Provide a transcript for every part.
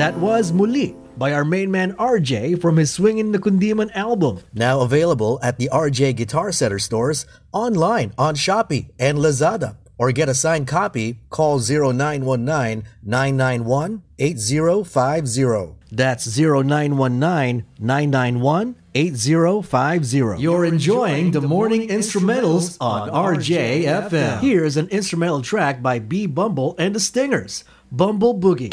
That was Muli by our main man RJ from his Swingin' the Kundiman album. Now available at the RJ Guitar Center stores, online on Shopee and Lazada. Or get a signed copy, call 0919-991-8050. That's 0919-991-8050. You're enjoying the morning instrumentals on RJFM. Here's an instrumental track by B. Bumble and the Stingers, Bumble Boogie.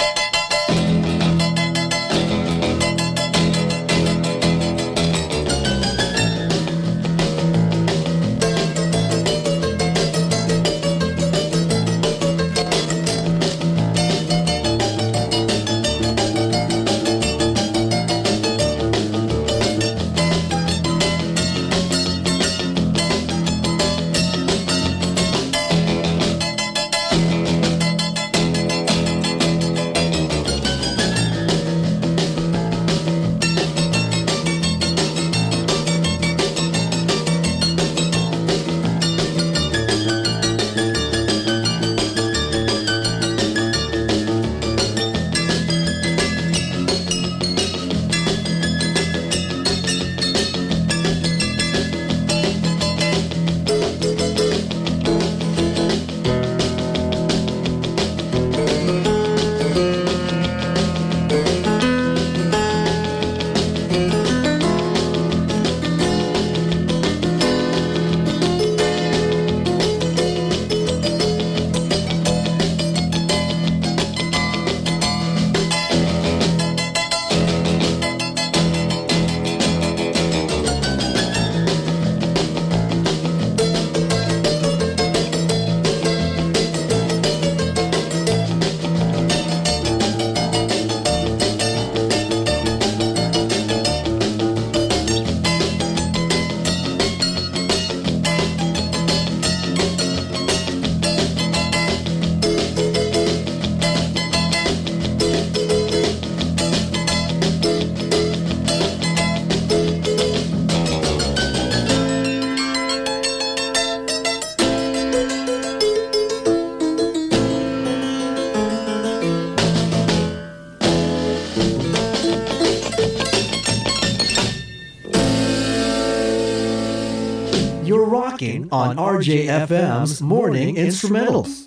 On RJFM's Morning Instrumentals.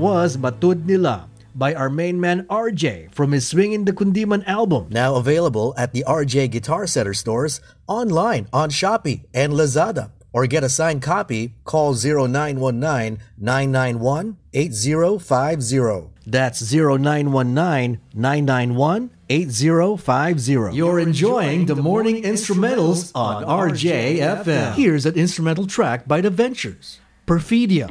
Was Matud Nila by our main man RJ from his Swingin' the Kundiman album. Now available at the RJ Guitar Center stores, online on Shopee and Lazada. Or get a signed copy, call 0919-991-8050. That's 0919-991-8050. You're enjoying the morning instrumentals on RJFM. Here's an instrumental track by The Ventures, Perfidia.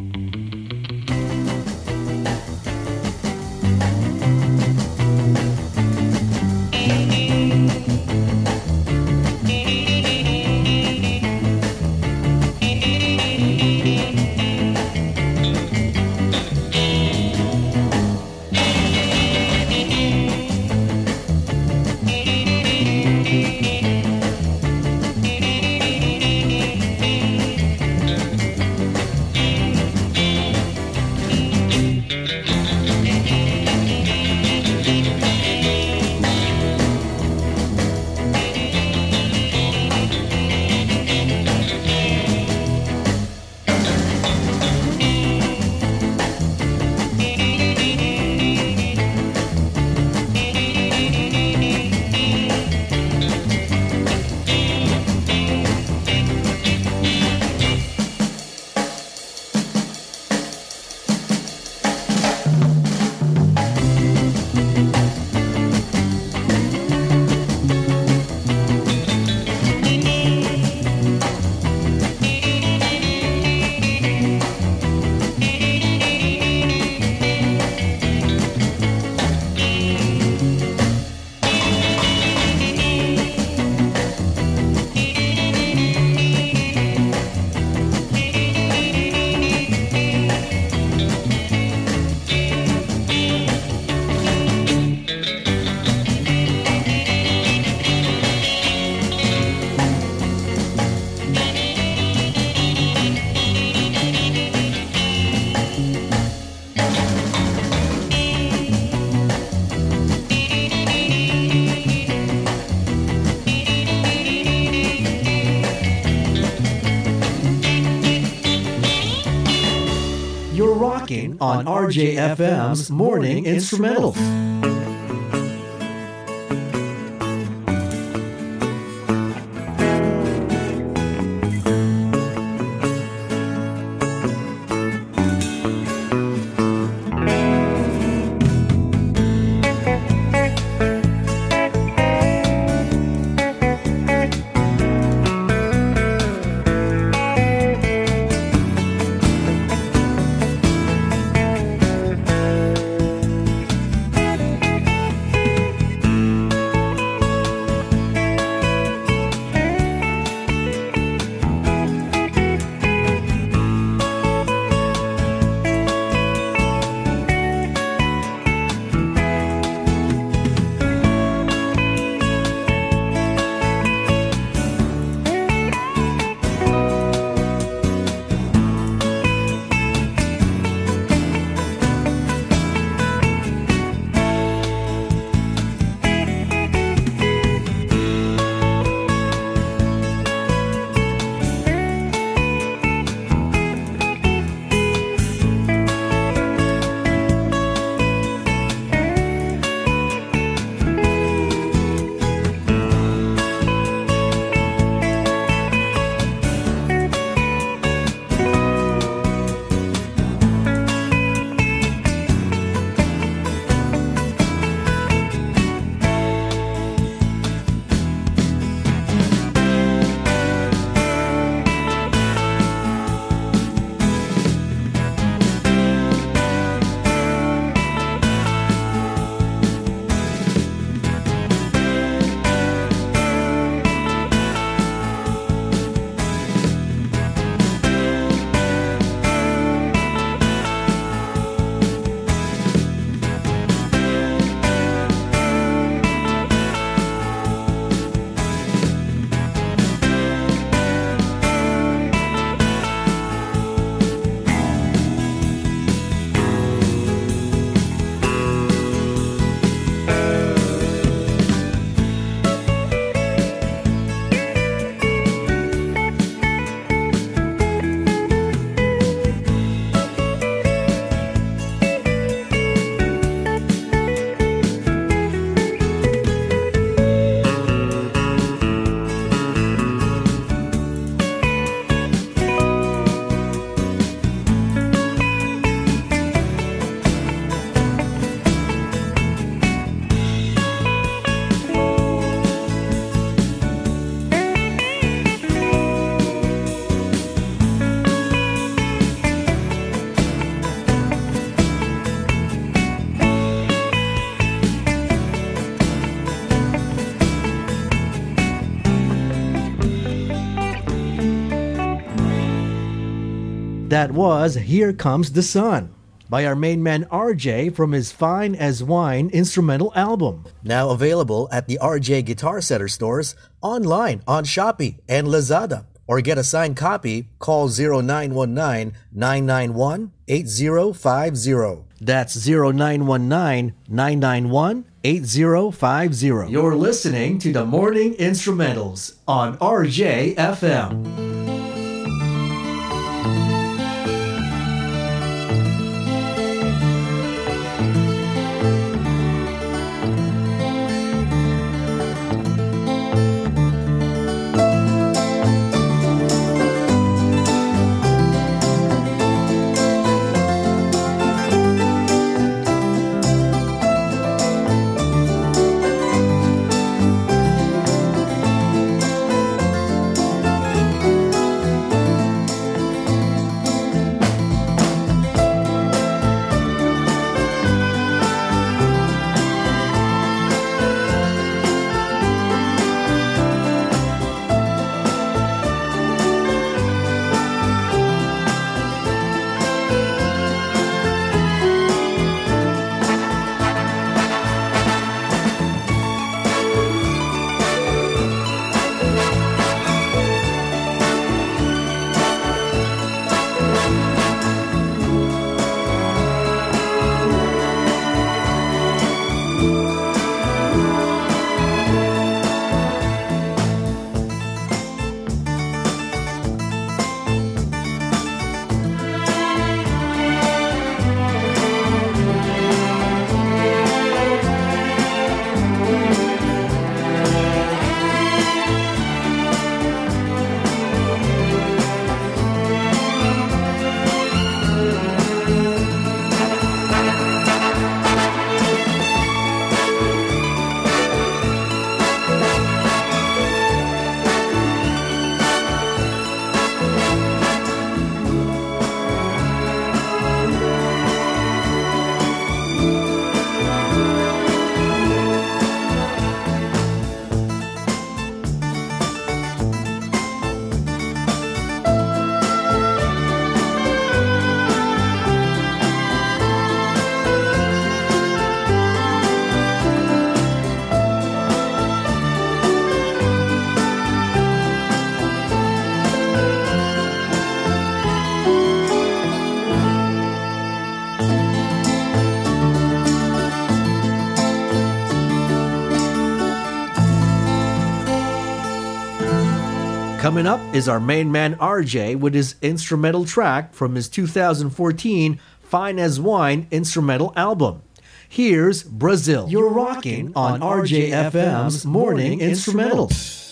On RJFM's Morning Instrumentals. That was Here Comes the Sun by our main man RJ from his Fine as Wine instrumental album. Now available at the RJ Guitar Center stores, online on Shopee and Lazada. Or get a signed copy, call 0919 991 8050. That's 0919 991 8050. You're listening to the Morning Instrumentals on RJFM. Coming up is our main man RJ with his instrumental track from his 2014 Fine as Wine instrumental album. Here's Brazil. You're rocking on RJFM's Morning Instrumentals.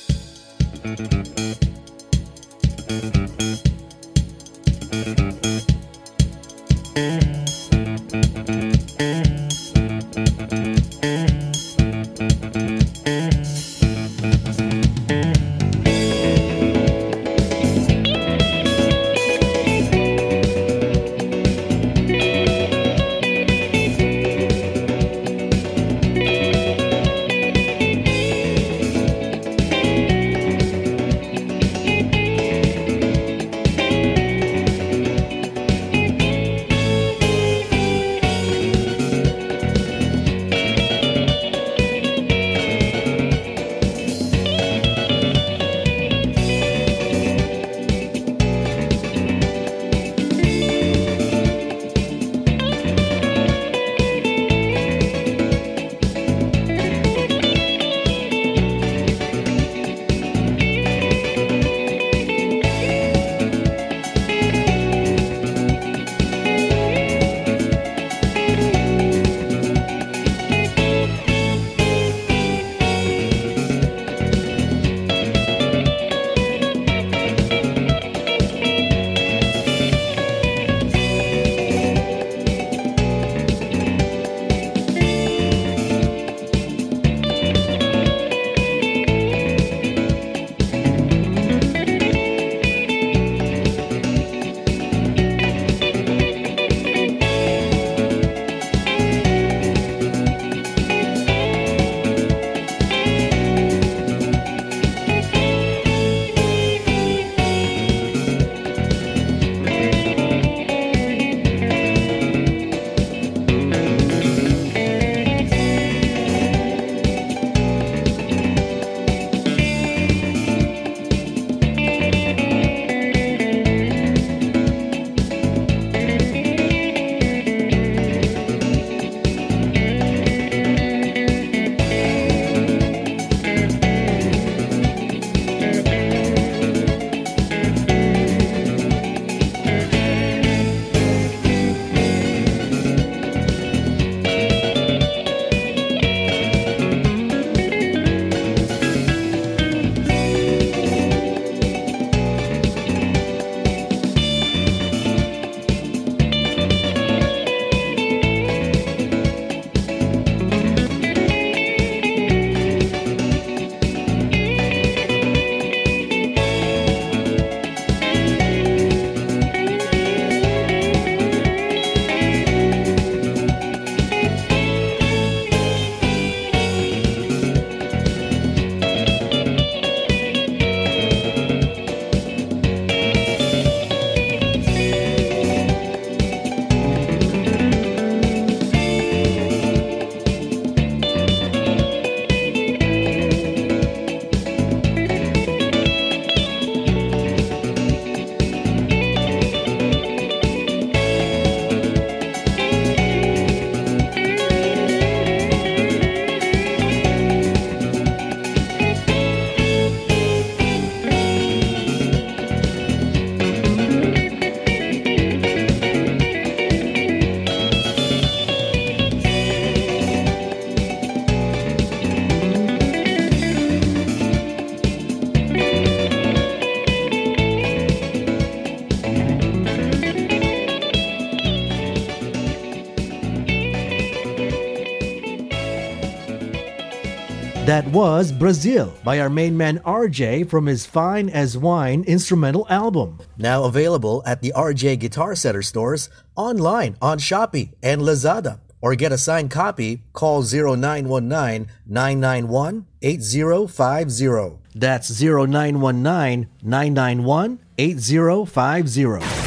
That was Brazil by our main man RJ from his Fine as Wine instrumental album. Now available at the RJ Guitar Center stores, online on Shopee and Lazada. Or get a signed copy, call 0919 991 8050. That's 0919 991 8050.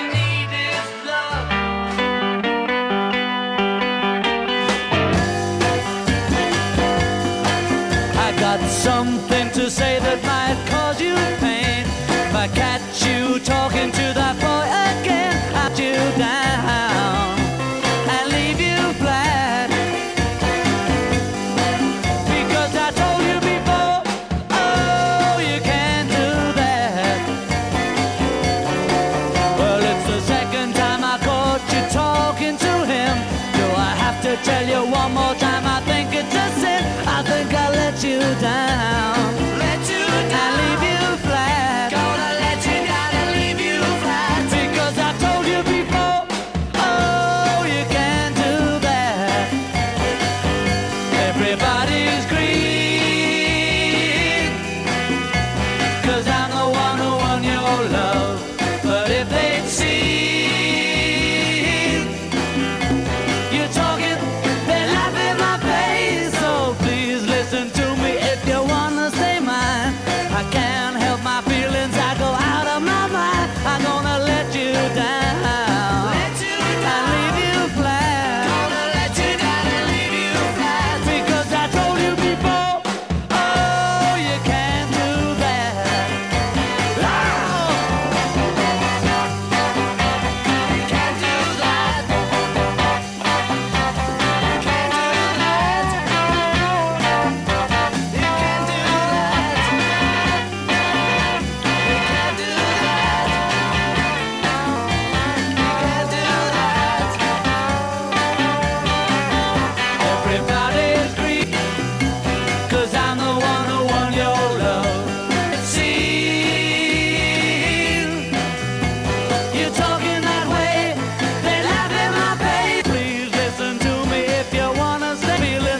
something to say that might cause you pain. If I catch you talking to that